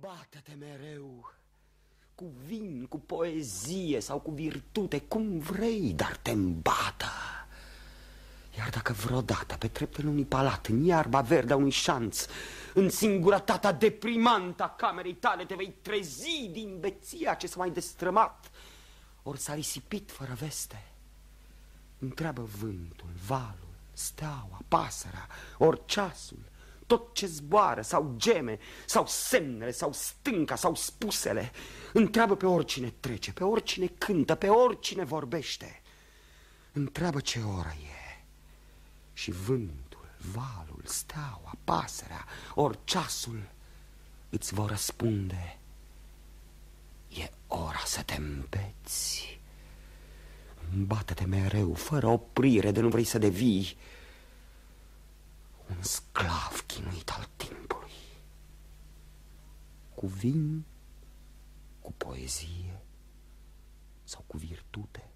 Îmbată-te mereu cu vin, cu poezie sau cu virtute, cum vrei, dar te îmbată. Iar dacă vreodată pe treptele unui palat, în iarba verde a unui șanț, în singurătatea deprimantă a camerei tale, te vei trezi din beția ce s-a mai destrămat, ori s-a risipit fără veste, întreabă vântul, valul, steaua, pasărea, ori ceasul, tot ce zboară sau geme, sau semnele, sau stânca, sau spusele. Întreabă pe oricine trece, pe oricine cântă, pe oricine vorbește. Întreabă ce oră e. Și vântul, valul, steaua, pasărea, ori ceasul îți vor răspunde. E ora să te împeți. Bate-te mereu, fără oprire, de nu vrei să devii un sclav Cu vin, cu poezie sau cu virtute.